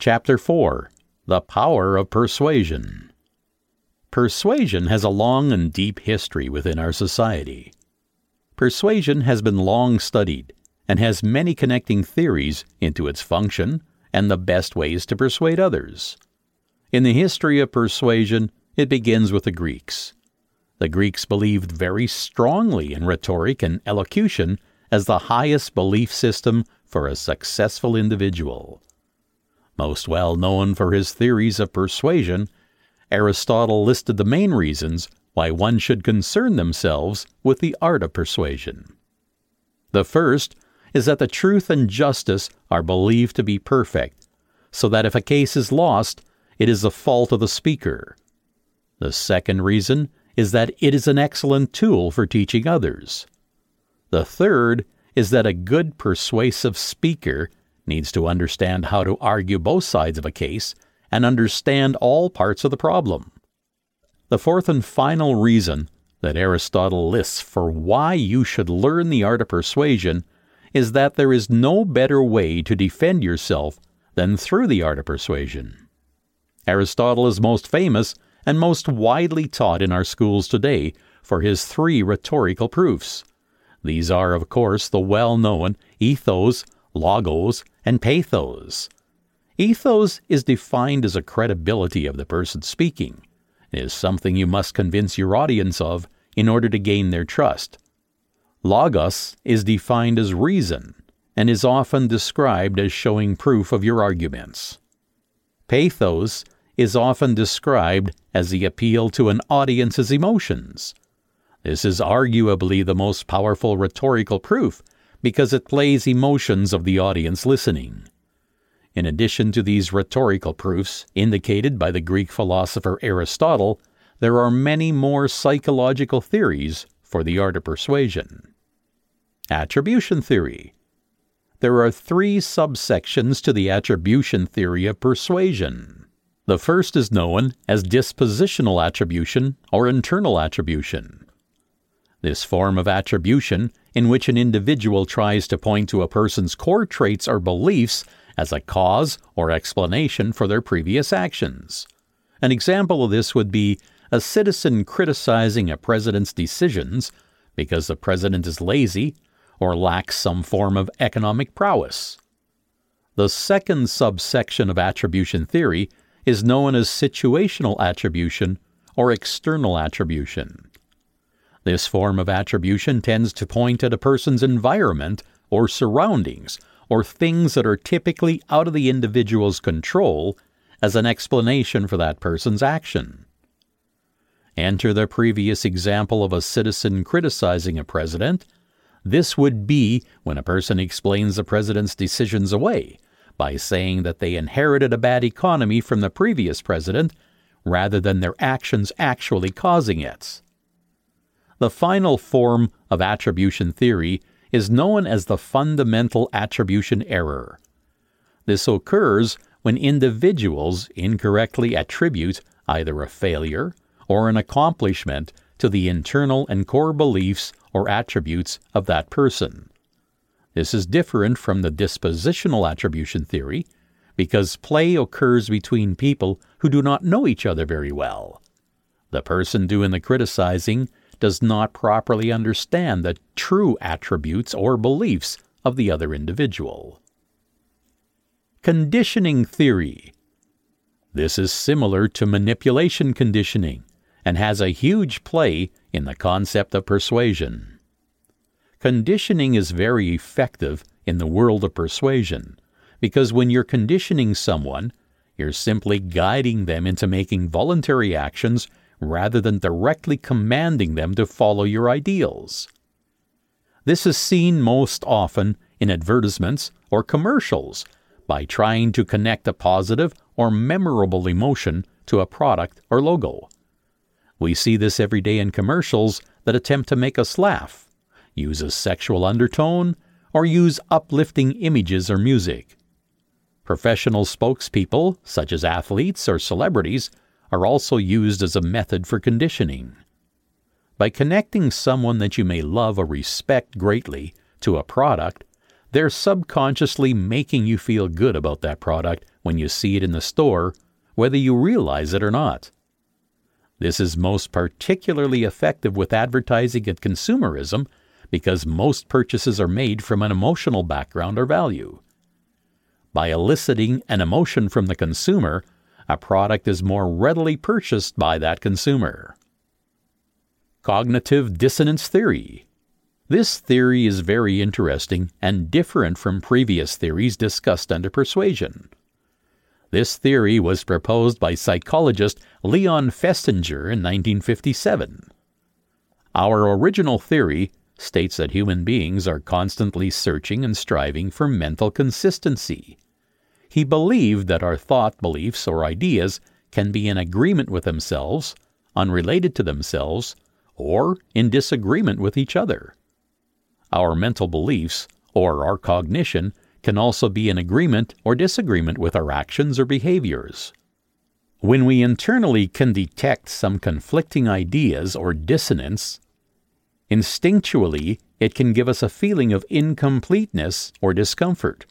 Chapter 4 The Power of Persuasion. Persuasion has a long and deep history within our society. Persuasion has been long studied and has many connecting theories into its function and the best ways to persuade others. In the history of persuasion, it begins with the Greeks. The Greeks believed very strongly in rhetoric and elocution as the highest belief system for a successful individual. Most well known for his theories of persuasion, Aristotle listed the main reasons why one should concern themselves with the art of persuasion. The first is that the truth and justice are believed to be perfect, so that if a case is lost, it is the fault of the speaker. The second reason is that it is an excellent tool for teaching others. The third is that a good persuasive speaker needs to understand how to argue both sides of a case and understand all parts of the problem. The fourth and final reason that Aristotle lists for why you should learn the art of persuasion is that there is no better way to defend yourself than through the art of persuasion. Aristotle is most famous and most widely taught in our schools today for his three rhetorical proofs. These are, of course, the well known ethos, logos, and pathos. Ethos is defined as a credibility of the person speaking. It is something you must convince your audience of in order to gain their trust. Logos is defined as reason and is often described as showing proof of your arguments. Pathos is often described as the appeal to an audience's emotions. This is arguably the most powerful rhetorical proof because it plays emotions of the audience listening. In addition to these rhetorical proofs indicated by the Greek philosopher Aristotle, there are many more psychological theories for the art of persuasion. Attribution theory. There are three subsections to the attribution theory of persuasion. The first is known as dispositional attribution or internal attribution. This form of attribution, in which an individual tries to point to a person's core traits or beliefs as a cause or explanation for their previous actions. An example of this would be a citizen criticizing a president's decisions because the president is lazy or lacks some form of economic prowess. The second subsection of attribution theory is known as situational attribution or external attribution. This form of attribution tends to point at a person's environment or surroundings or things that are typically out of the individual's control as an explanation for that person's action. Enter the previous example of a citizen criticizing a president this would be when a person explains the president's decisions away by saying that they inherited a bad economy from the previous president rather than their actions actually causing it. The final form of attribution theory is known as the fundamental attribution error. This occurs when individuals incorrectly attribute either a failure or an accomplishment to the internal and core beliefs or attributes of that person. This is different from the dispositional attribution theory because play occurs between people who do not know each other very well. The person doing the criticizing does not properly understand the true attributes or beliefs of the other individual. Conditioning theory. This is similar to manipulation conditioning and has a huge play in the concept of persuasion. Conditioning is very effective in the world of persuasion because when you're conditioning someone, you're simply guiding them into making voluntary actions rather than directly commanding them to follow your ideals. This is seen most often in advertisements or commercials by trying to connect a positive or memorable emotion to a product or logo. We see this every day in commercials that attempt to make us laugh, use a sexual undertone, or use uplifting images or music. Professional spokespeople, such as athletes or celebrities, are also used as a method for conditioning. By connecting someone that you may love or respect greatly to a product, they're subconsciously making you feel good about that product when you see it in the store, whether you realize it or not. This is most particularly effective with advertising and consumerism because most purchases are made from an emotional background or value. By eliciting an emotion from the consumer, a product is more readily purchased by that consumer. Cognitive dissonance theory. This theory is very interesting and different from previous theories discussed under persuasion. This theory was proposed by psychologist Leon Festinger in 1957. Our original theory states that human beings are constantly searching and striving for mental consistency. He believed that our thought, beliefs, or ideas can be in agreement with themselves, unrelated to themselves, or in disagreement with each other. Our mental beliefs, or our cognition, can also be in agreement or disagreement with our actions or behaviors. When we internally can detect some conflicting ideas or dissonance, instinctually it can give us a feeling of incompleteness or discomfort.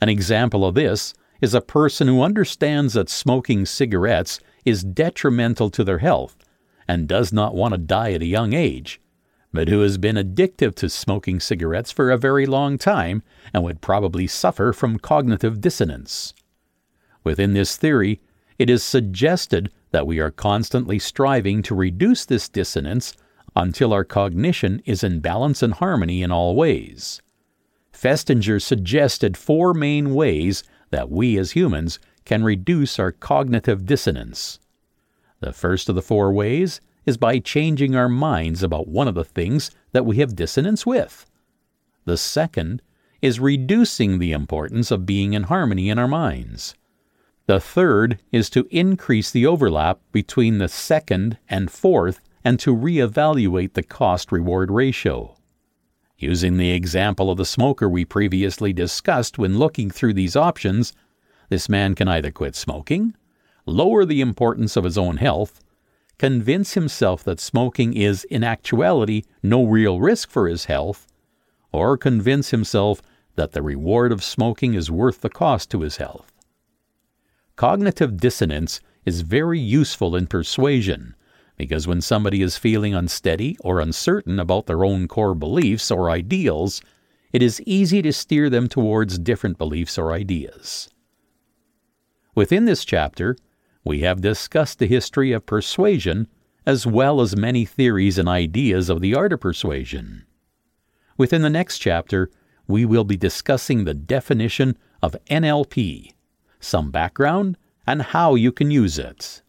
An example of this is a person who understands that smoking cigarettes is detrimental to their health and does not want to die at a young age, but who has been addictive to smoking cigarettes for a very long time and would probably suffer from cognitive dissonance. Within this theory, it is suggested that we are constantly striving to reduce this dissonance until our cognition is in balance and harmony in all ways. Festinger suggested four main ways that we as humans can reduce our cognitive dissonance. The first of the four ways is by changing our minds about one of the things that we have dissonance with. The second is reducing the importance of being in harmony in our minds. The third is to increase the overlap between the second and fourth and to reevaluate the cost reward ratio. Using the example of the smoker we previously discussed when looking through these options, this man can either quit smoking lower the importance of his own health, convince himself that smoking is in actuality no real risk for his health, or convince himself that the reward of smoking is worth the cost to his health. Cognitive dissonance is very useful in persuasion because when somebody is feeling unsteady or uncertain about their own core beliefs or ideals, it is easy to steer them towards different beliefs or ideas. Within this chapter, we have discussed the history of persuasion as well as many theories and ideas of the art of persuasion. Within the next chapter, we will be discussing the definition of NLP, some background, and how you can use it.